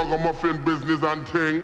ragamuffin business and thing.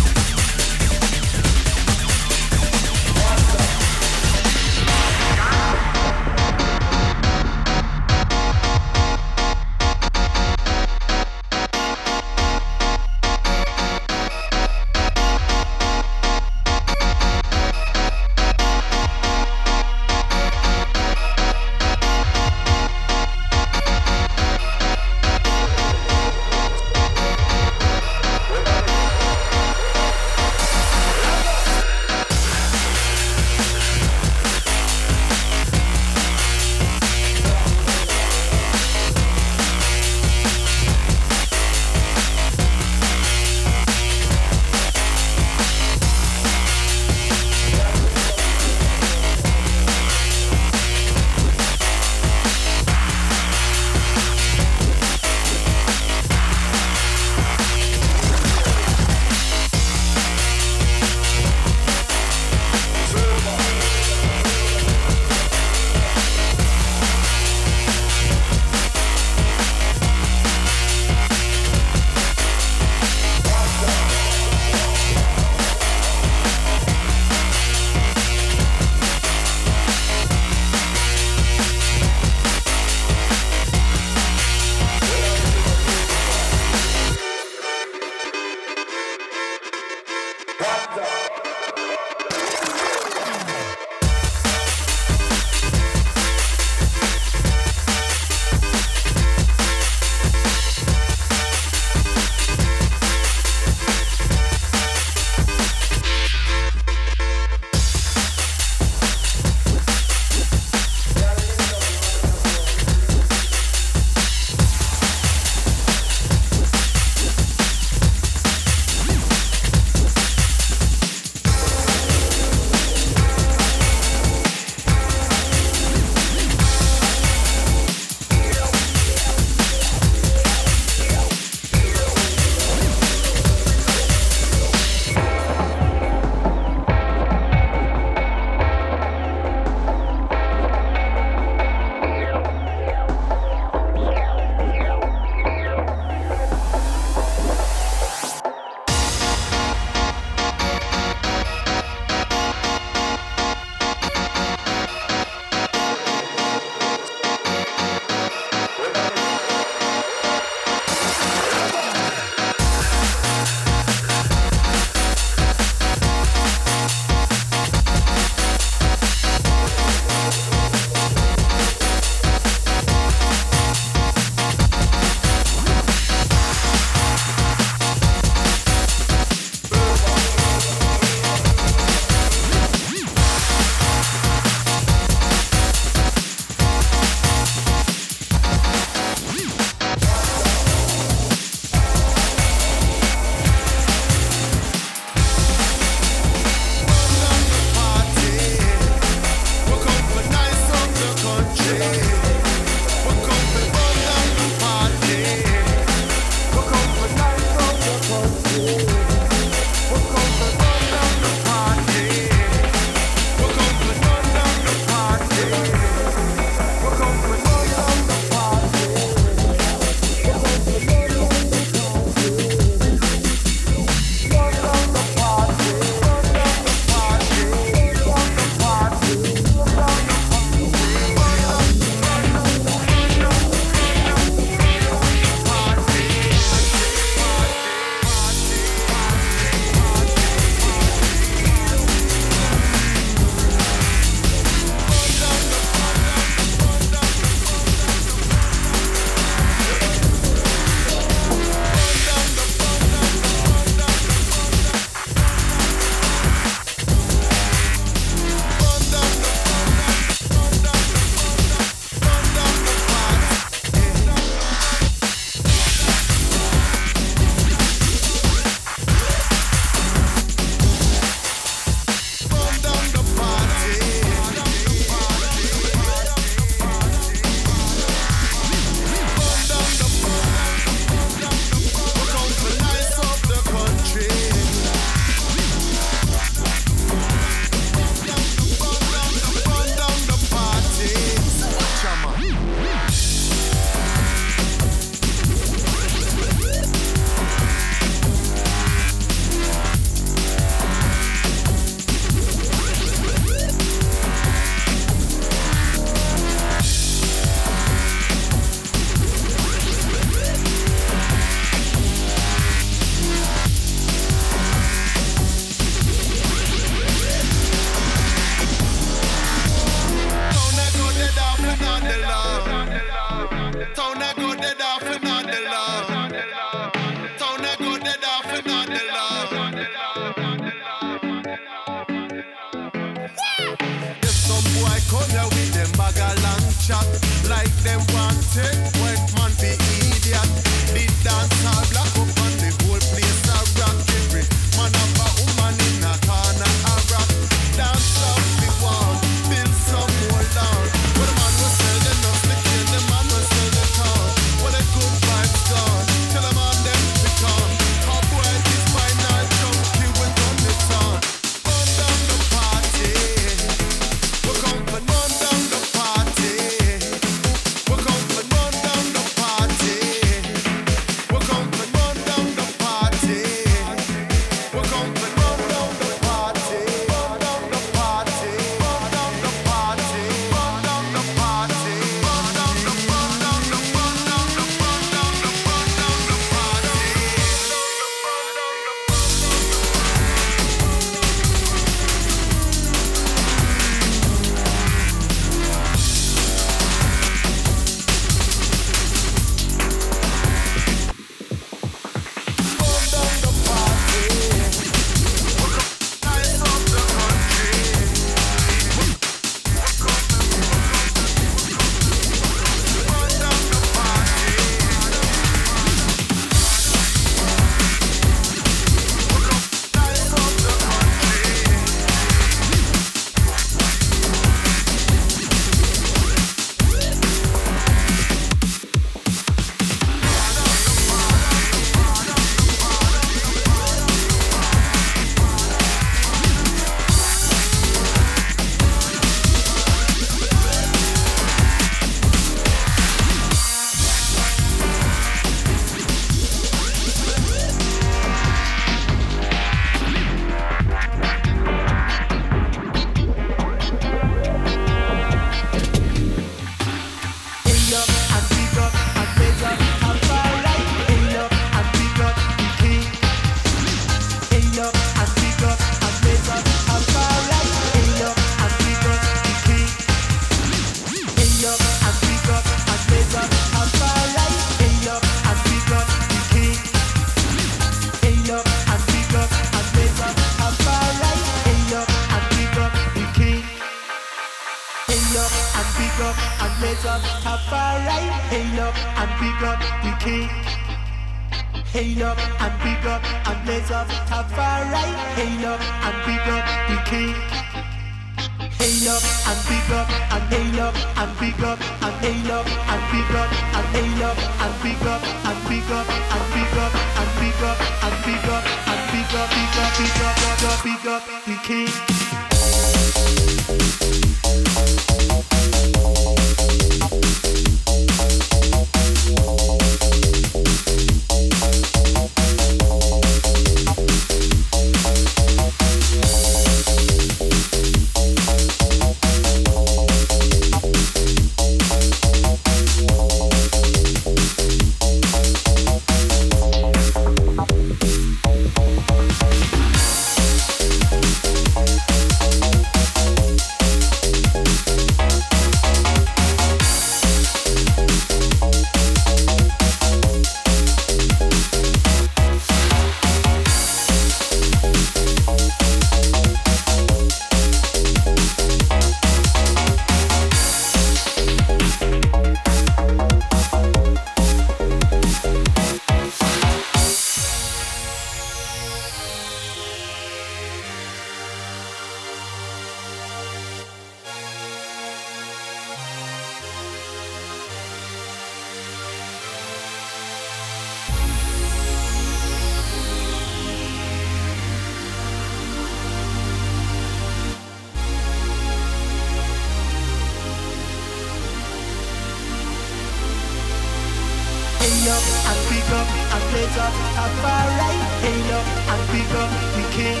light up a far right. Hey up and pick up the king.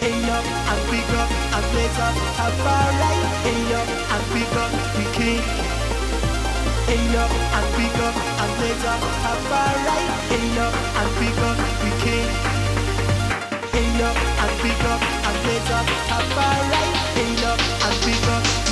Hey up and pick up and raise up a far right. Hey up and pick up the king. Hey up and pick up and raise up a far right. Up and pick up the king. Up and pick up and light up a far right. Hey up and pick up.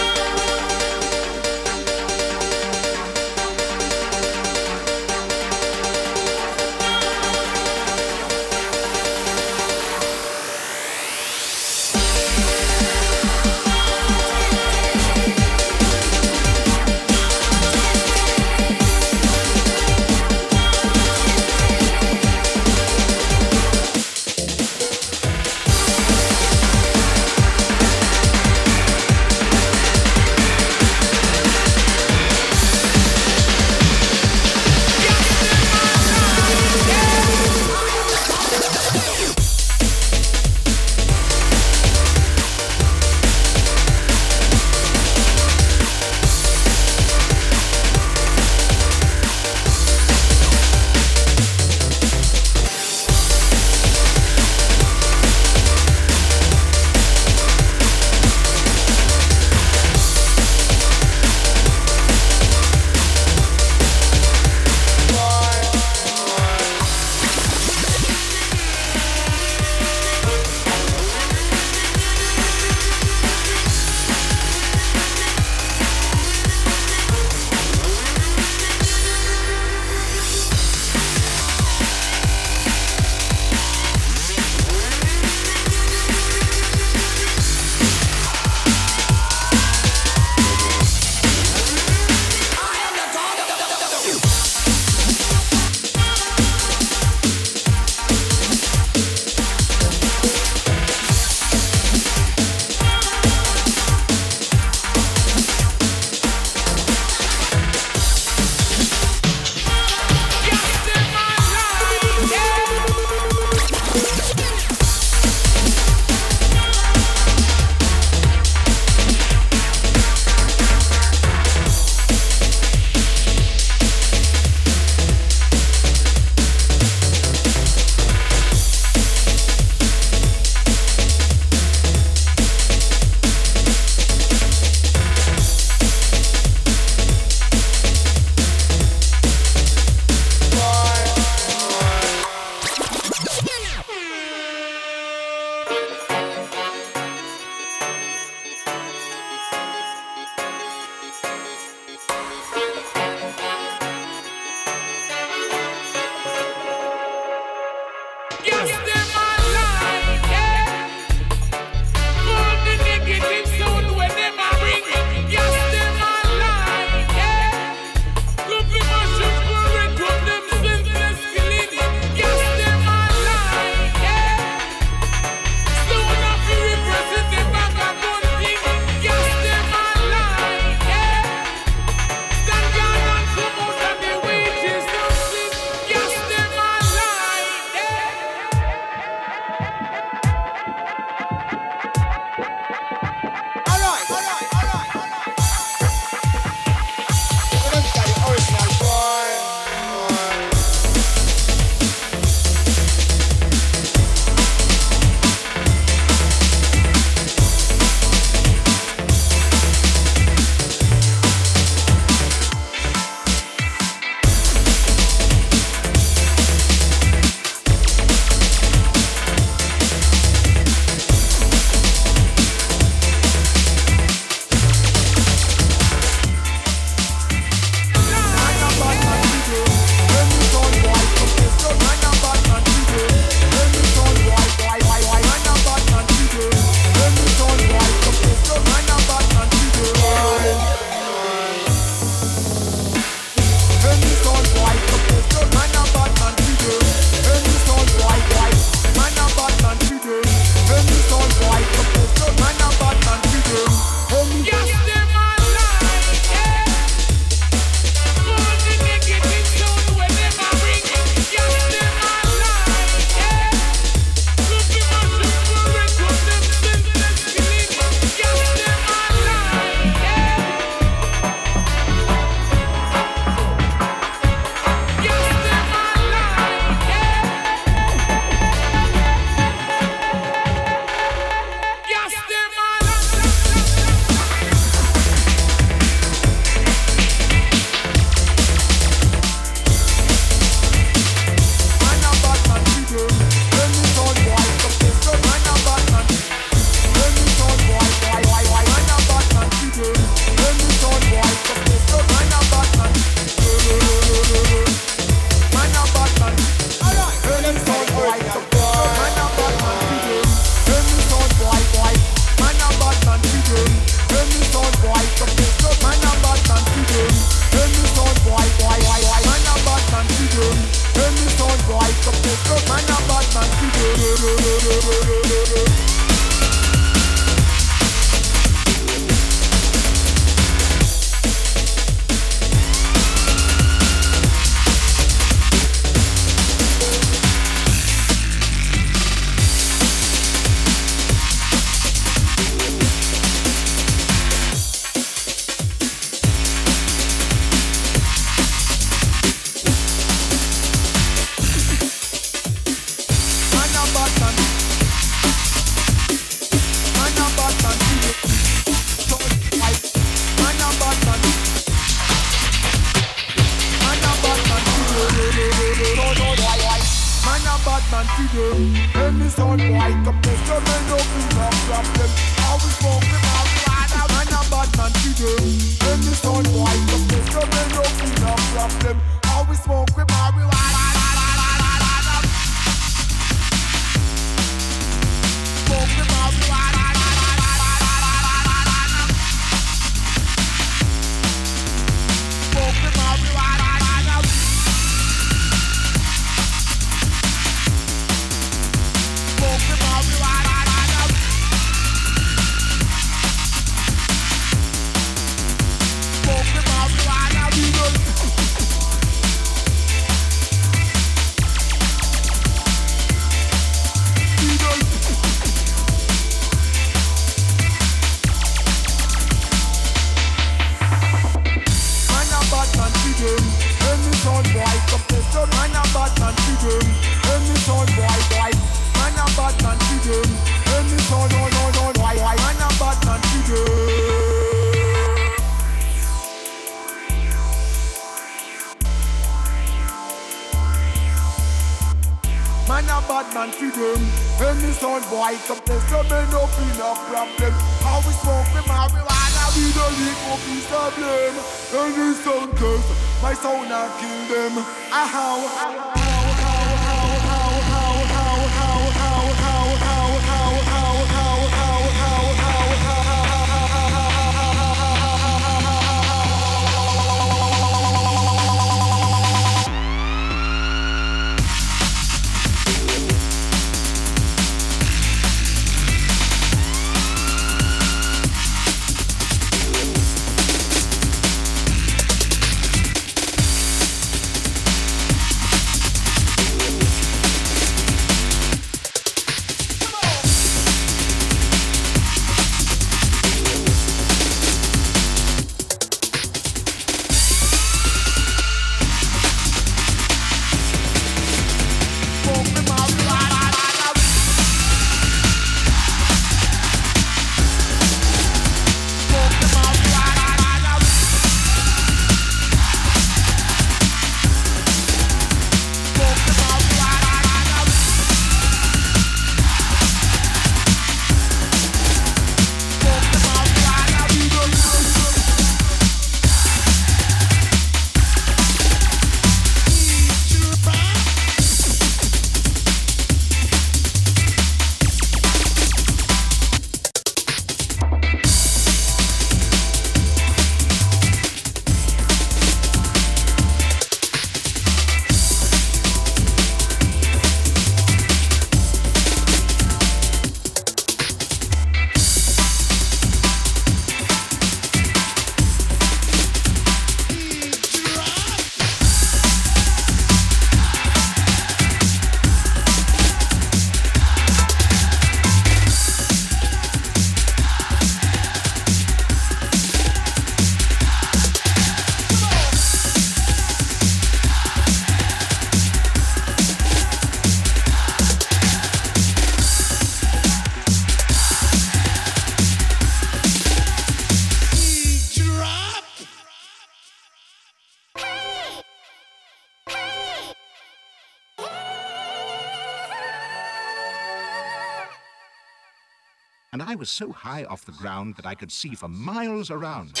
so high off the ground that I could see for miles around.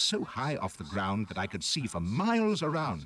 Was so high off the ground that I could see for miles around.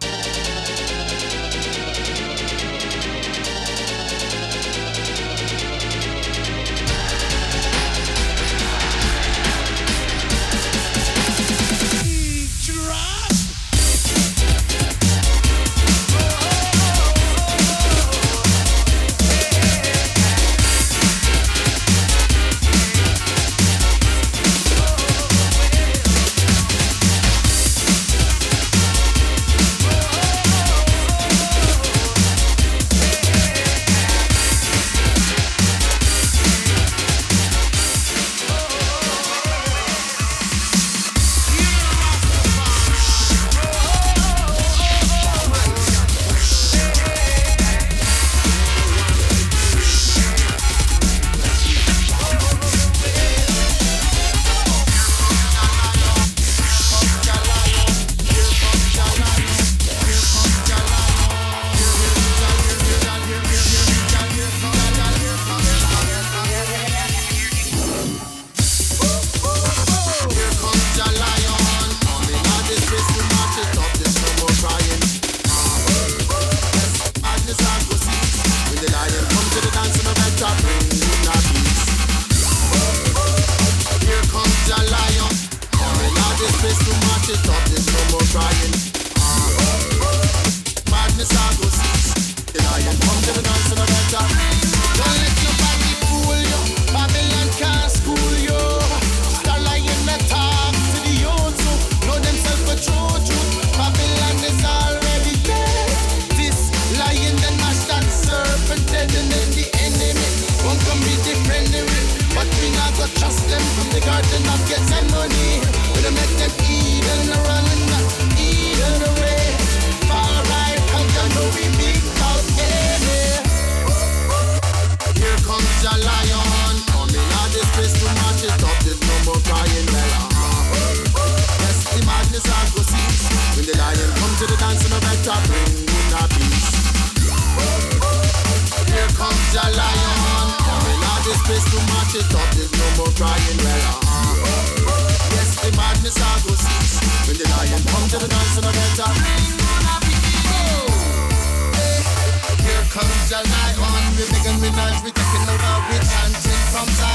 Chanting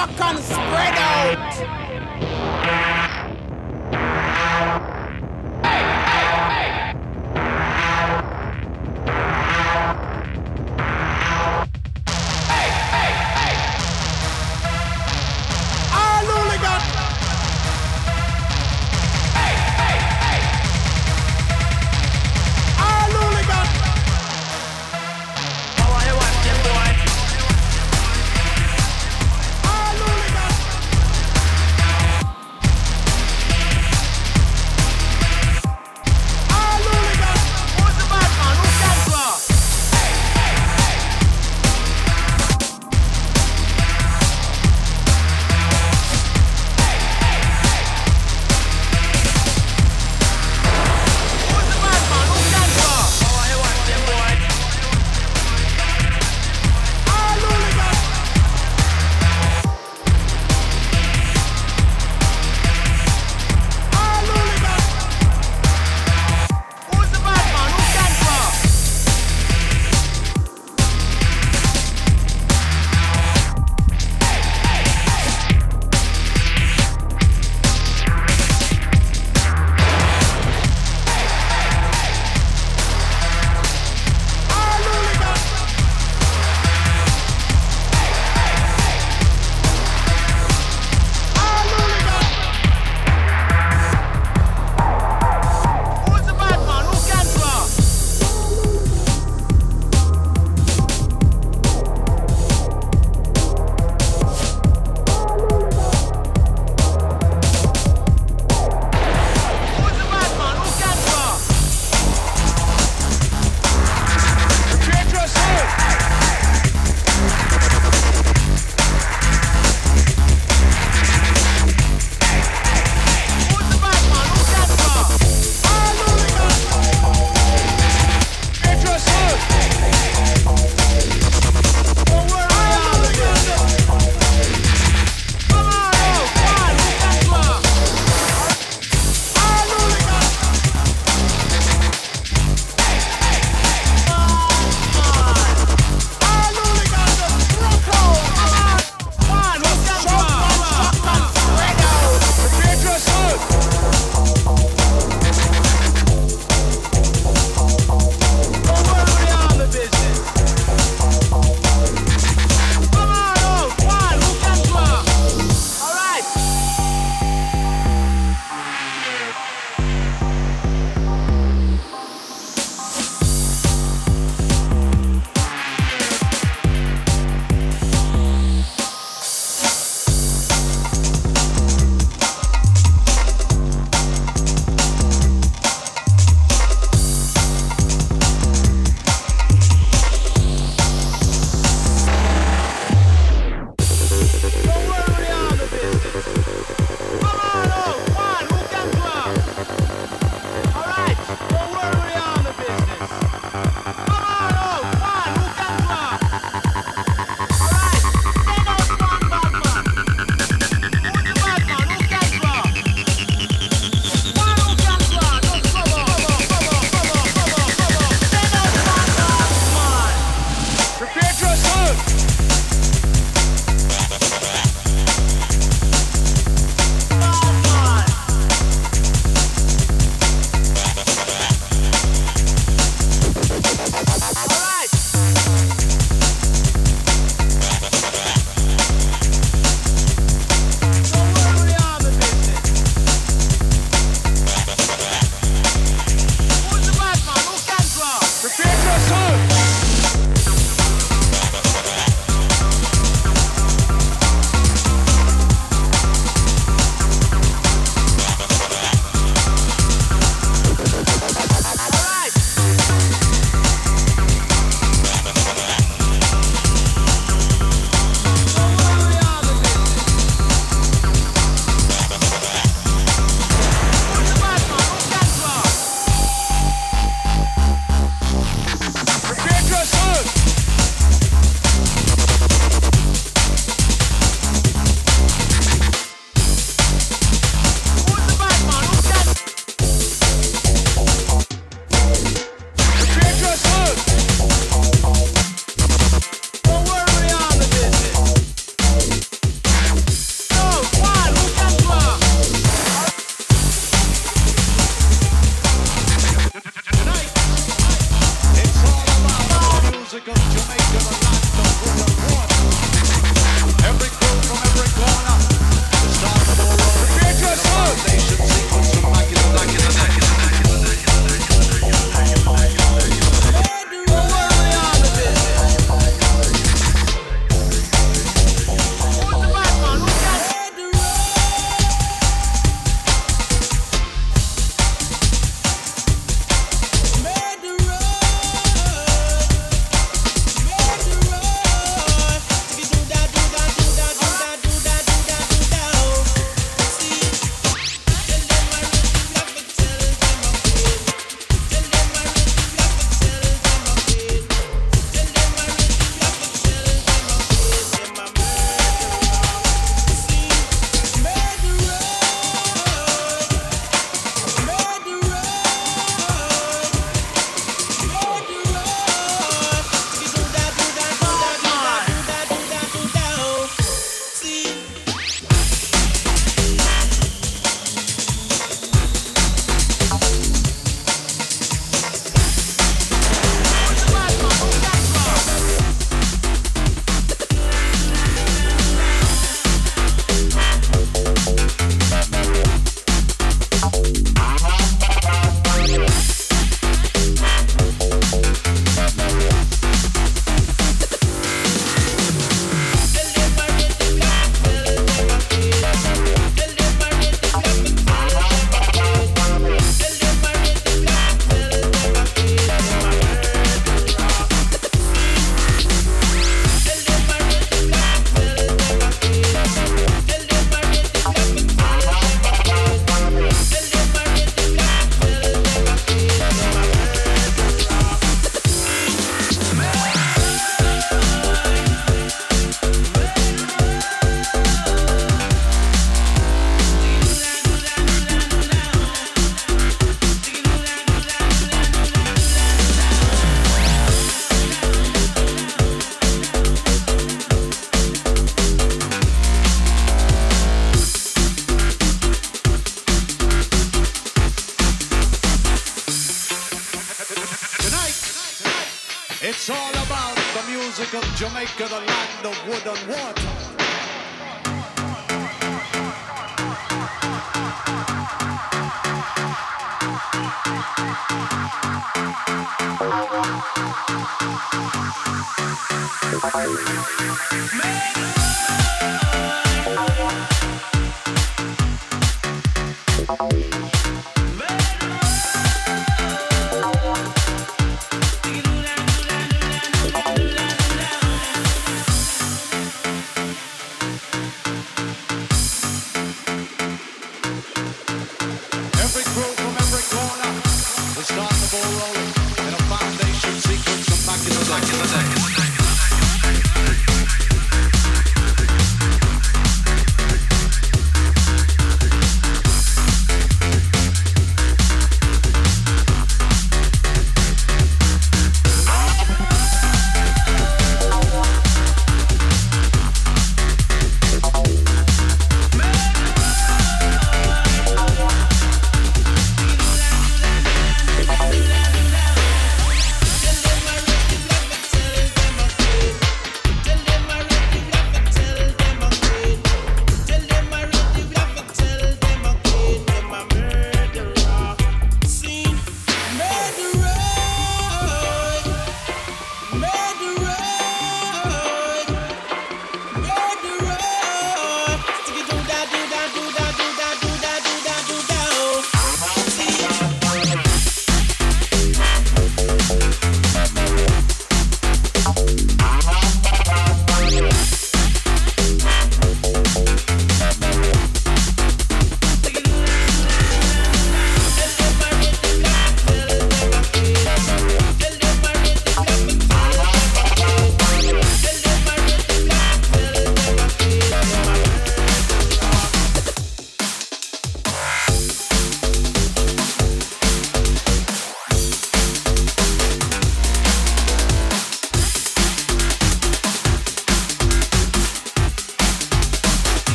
Jump and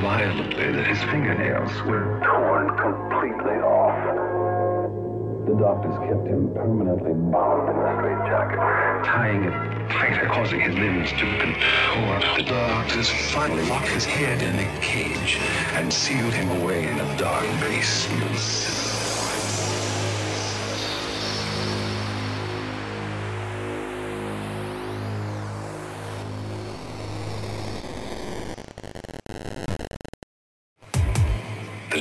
violently that his fingernails were torn completely off. The doctors kept him permanently bound in a straitjacket, tying it tighter, causing his limbs to contort. The doctors finally locked his head in a cage and sealed him away in a dark basement.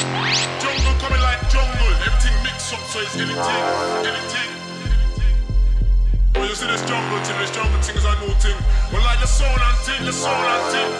Jungle coming like jungle, everything mixed up, so it's anything, anything. When you see this jungle thing, this jungle thing is new thing. Well, like the soul and thing, the soul and thing.